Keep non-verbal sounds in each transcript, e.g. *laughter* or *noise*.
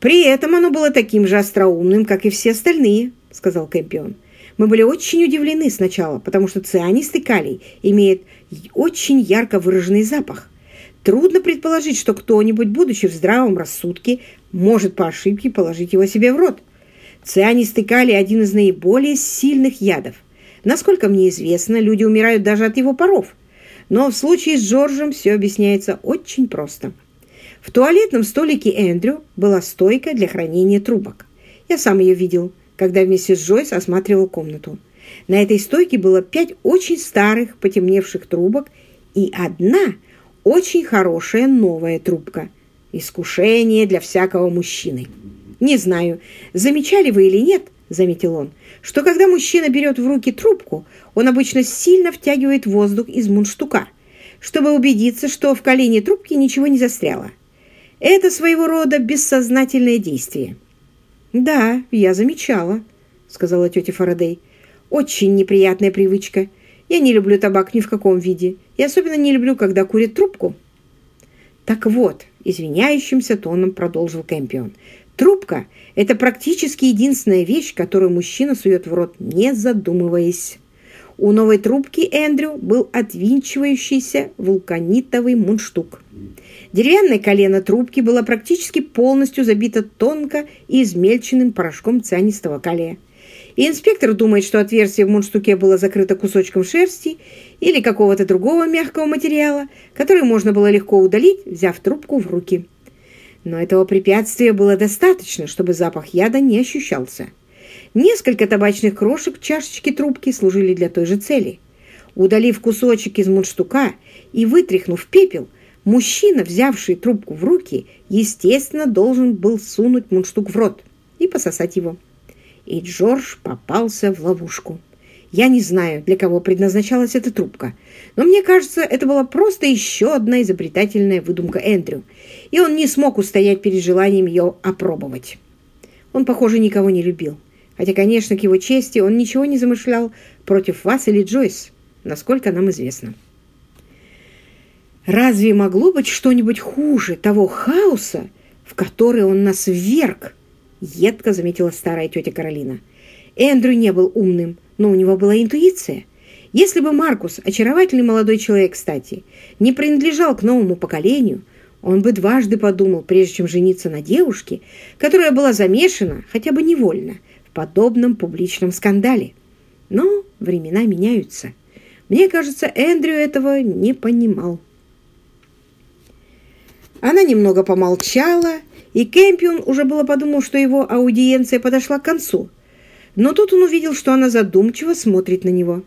«При этом оно было таким же остроумным, как и все остальные», — сказал Кэмпион. «Мы были очень удивлены сначала, потому что цианистый калий имеет очень ярко выраженный запах. Трудно предположить, что кто-нибудь, будучи в здравом рассудке, может по ошибке положить его себе в рот. Цианистый калий – один из наиболее сильных ядов. Насколько мне известно, люди умирают даже от его паров. Но в случае с Джорджем все объясняется очень просто. В туалетном столике Эндрю была стойка для хранения трубок. Я сам ее видел, когда вместе с Джойс осматривал комнату. На этой стойке было пять очень старых потемневших трубок и одна очень хорошая новая трубка. Искушение для всякого мужчины. Не знаю, замечали вы или нет, заметил он, что когда мужчина берет в руки трубку, он обычно сильно втягивает воздух из мундштука, чтобы убедиться, что в колене трубки ничего не застряло. Это своего рода бессознательное действие. «Да, я замечала», — сказала тетя Фарадей. «Очень неприятная привычка. Я не люблю табак ни в каком виде. И особенно не люблю, когда курят трубку». «Так вот», — извиняющимся тоном продолжил Кэмпион, «трубка — это практически единственная вещь, которую мужчина сует в рот, не задумываясь». У новой трубки Эндрю был отвинчивающийся вулканитовый мундштук. Деревянное колено трубки было практически полностью забито тонко и измельченным порошком цианистого калия. И инспектор думает, что отверстие в мундштуке было закрыто кусочком шерсти или какого-то другого мягкого материала, который можно было легко удалить, взяв трубку в руки. Но этого препятствия было достаточно, чтобы запах яда не ощущался. Несколько табачных крошек в чашечке трубки служили для той же цели. Удалив кусочек из мундштука и вытряхнув пепел, мужчина, взявший трубку в руки, естественно, должен был сунуть мундштук в рот и пососать его. И Джордж попался в ловушку. Я не знаю, для кого предназначалась эта трубка, но мне кажется, это была просто еще одна изобретательная выдумка Эндрю, и он не смог устоять перед желанием ее опробовать. Он, похоже, никого не любил. Хотя, конечно, к его чести он ничего не замышлял против вас или Джойс, насколько нам известно. Разве могло быть что-нибудь хуже того хаоса, в который он нас вверг? Едко заметила старая тетя Каролина. Эндрю не был умным, но у него была интуиция. Если бы Маркус, очаровательный молодой человек, кстати, не принадлежал к новому поколению, он бы дважды подумал, прежде чем жениться на девушке, которая была замешана, хотя бы невольно, подобном публичном скандале. Но времена меняются. Мне кажется, Эндрю этого не понимал. Она немного помолчала, и Кэмпион уже было подумал, что его аудиенция подошла к концу. Но тут он увидел, что она задумчиво смотрит на него.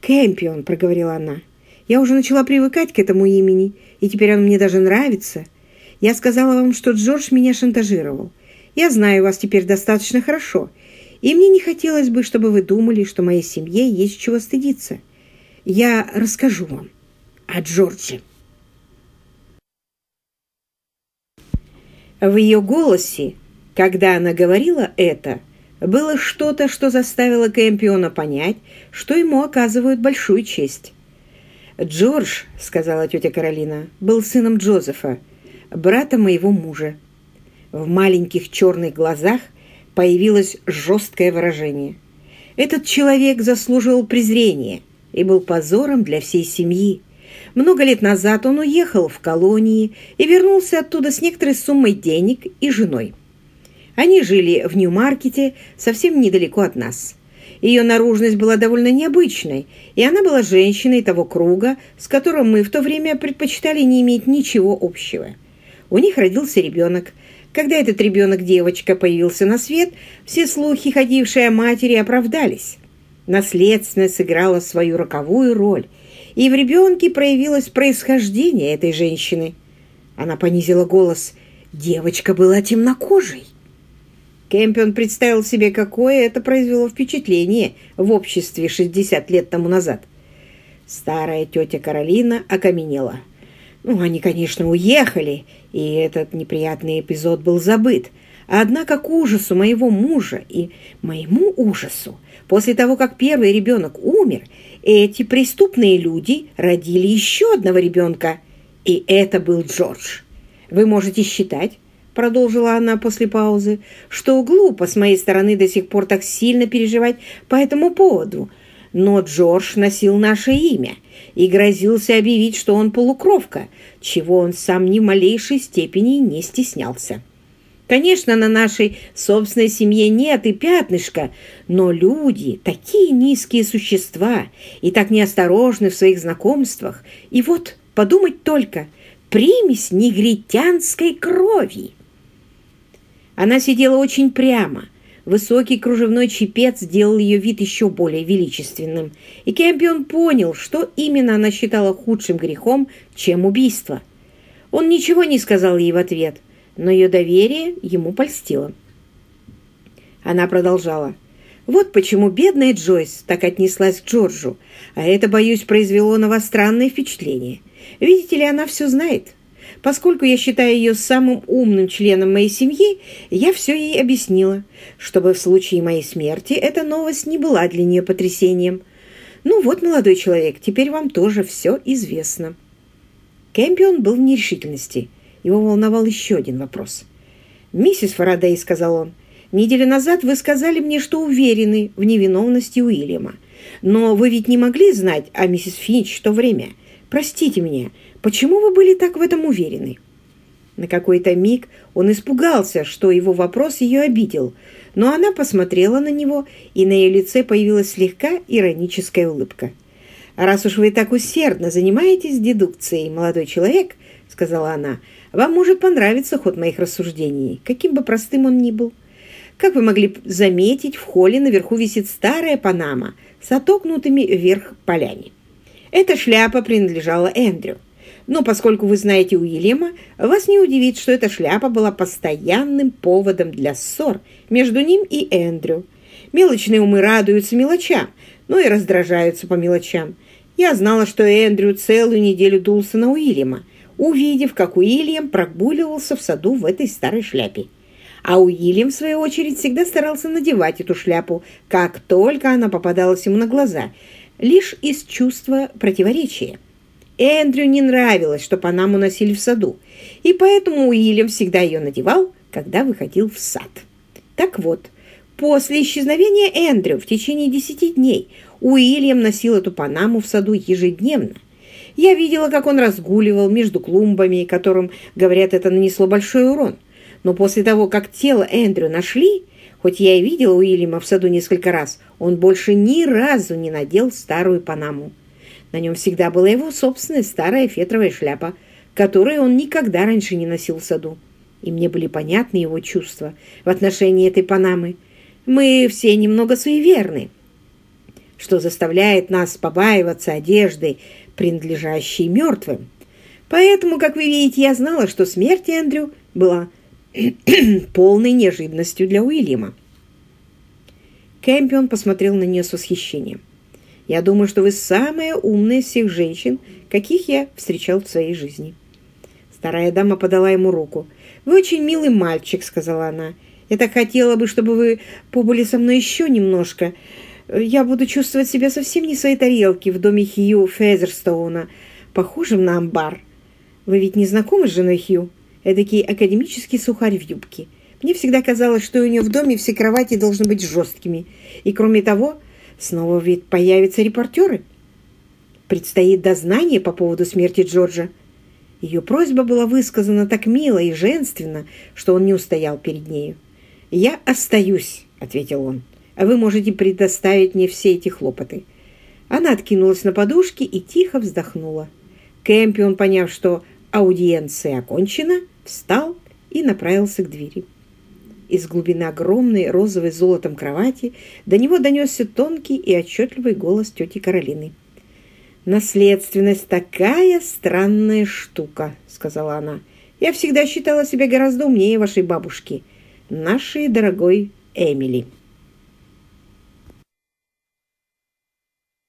«Кэмпион», — проговорила она, — «я уже начала привыкать к этому имени, и теперь он мне даже нравится. Я сказала вам, что Джордж меня шантажировал. Я знаю вас теперь достаточно хорошо, и мне не хотелось бы, чтобы вы думали, что моей семье есть чего стыдиться. Я расскажу вам о Джордже. В ее голосе, когда она говорила это, было что-то, что заставило Кэмпиона понять, что ему оказывают большую честь. «Джордж», — сказала тетя Каролина, — «был сыном Джозефа, брата моего мужа. В маленьких черных глазах — появилось жесткое выражение. Этот человек заслуживал презрения и был позором для всей семьи. Много лет назад он уехал в колонии и вернулся оттуда с некоторой суммой денег и женой. Они жили в Нью-Маркете, совсем недалеко от нас. Ее наружность была довольно необычной, и она была женщиной того круга, с которым мы в то время предпочитали не иметь ничего общего. У них родился ребенок, когда этот ребенок-девочка появился на свет, все слухи, ходившие о матери, оправдались. Наследственность сыграла свою роковую роль, и в ребенке проявилось происхождение этой женщины. Она понизила голос. Девочка была темнокожей. Кэмпион представил себе, какое это произвело впечатление в обществе 60 лет тому назад. Старая тетя Каролина окаменела. Ну, они, конечно, уехали, и этот неприятный эпизод был забыт. Однако к ужасу моего мужа и моему ужасу, после того, как первый ребенок умер, эти преступные люди родили еще одного ребенка, и это был Джордж. Вы можете считать, продолжила она после паузы, что глупо с моей стороны до сих пор так сильно переживать по этому поводу. Но Джордж носил наше имя и грозился объявить, что он полукровка, чего он сам ни в малейшей степени не стеснялся. Конечно, на нашей собственной семье нет и пятнышка, но люди – такие низкие существа и так неосторожны в своих знакомствах. И вот, подумать только, примесь негритянской крови. Она сидела очень прямо. Высокий кружевной чепец сделал ее вид еще более величественным, и Кэмпион понял, что именно она считала худшим грехом, чем убийство. Он ничего не сказал ей в ответ – но ее доверие ему польстило. Она продолжала. «Вот почему бедная Джойс так отнеслась к Джорджу, а это, боюсь, произвело на вас странное впечатление. Видите ли, она все знает. Поскольку я считаю ее самым умным членом моей семьи, я все ей объяснила, чтобы в случае моей смерти эта новость не была для нее потрясением. Ну вот, молодой человек, теперь вам тоже все известно». Кэмпион был в нерешительности – его волновал еще один вопрос. «Миссис Фарадей», — сказал он, — «неделю назад вы сказали мне, что уверены в невиновности Уильяма. Но вы ведь не могли знать о миссис Финч в то время. Простите меня, почему вы были так в этом уверены?» На какой-то миг он испугался, что его вопрос ее обидел, но она посмотрела на него, и на ее лице появилась слегка ироническая улыбка. «Раз уж вы так усердно занимаетесь дедукцией, молодой человек», — сказала она, — вам может понравиться ход моих рассуждений, каким бы простым он ни был. Как вы могли заметить, в холле наверху висит старая панама с отогнутыми вверх полями. Эта шляпа принадлежала Эндрю. Но поскольку вы знаете Уильяма, вас не удивит, что эта шляпа была постоянным поводом для ссор между ним и Эндрю. Мелочные умы радуются мелочам, но и раздражаются по мелочам. Я знала, что Эндрю целую неделю дулся на Уильяма, увидев, как Уильям прогуливался в саду в этой старой шляпе. А Уильям, в свою очередь, всегда старался надевать эту шляпу, как только она попадалась ему на глаза, лишь из чувства противоречия. Эндрю не нравилось, что Панаму носили в саду, и поэтому Уильям всегда ее надевал, когда выходил в сад. Так вот, после исчезновения Эндрю в течение десяти дней Уильям носил эту Панаму в саду ежедневно, я видела, как он разгуливал между клумбами, которым, говорят, это нанесло большой урон. Но после того, как тело Эндрю нашли, хоть я и видела Уильяма в саду несколько раз, он больше ни разу не надел старую панаму. На нем всегда была его собственная старая фетровая шляпа, которую он никогда раньше не носил в саду. И мне были понятны его чувства в отношении этой панамы. Мы все немного суеверны, что заставляет нас побаиваться одежды, принадлежащий мертвым. Поэтому, как вы видите, я знала, что смерть Эндрю была *clears throat* полной неожиданностью для Уильяма. Кэмпион посмотрел на нее с восхищением. «Я думаю, что вы самая умная из всех женщин, каких я встречал в своей жизни». Старая дама подала ему руку. «Вы очень милый мальчик», — сказала она. «Я так хотела бы, чтобы вы побыли со мной еще немножко я буду чувствовать себя совсем не в своей тарелке в доме Хью Фезерстоуна, похожим на амбар. Вы ведь не знакомы с женой Хью? Эдакий академический сухарь в юбке. Мне всегда казалось, что у нее в доме все кровати должны быть жесткими. И кроме того, снова ведь появятся репортеры. Предстоит дознание по поводу смерти Джорджа. Ее просьба была высказана так мило и женственно, что он не устоял перед нею. «Я остаюсь», — ответил он а вы можете предоставить мне все эти хлопоты». Она откинулась на подушке и тихо вздохнула. Кэмпион, поняв, что аудиенция окончена, встал и направился к двери. Из глубины огромной розовой золотом кровати до него донесся тонкий и отчетливый голос тети Каролины. «Наследственность такая странная штука», — сказала она. «Я всегда считала себя гораздо умнее вашей бабушки, нашей дорогой Эмили».